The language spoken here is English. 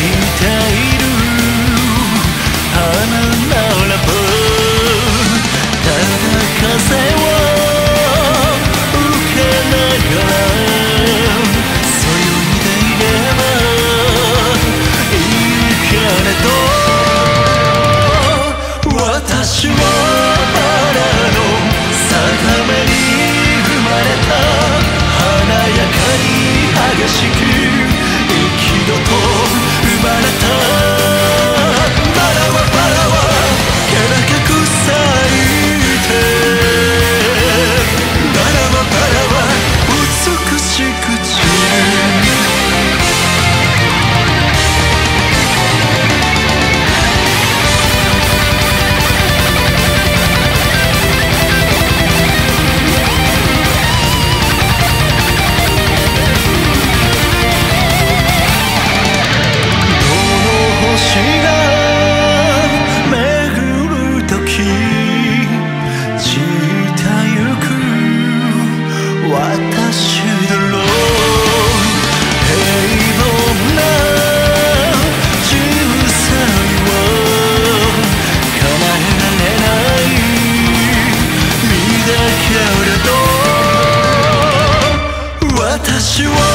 いて you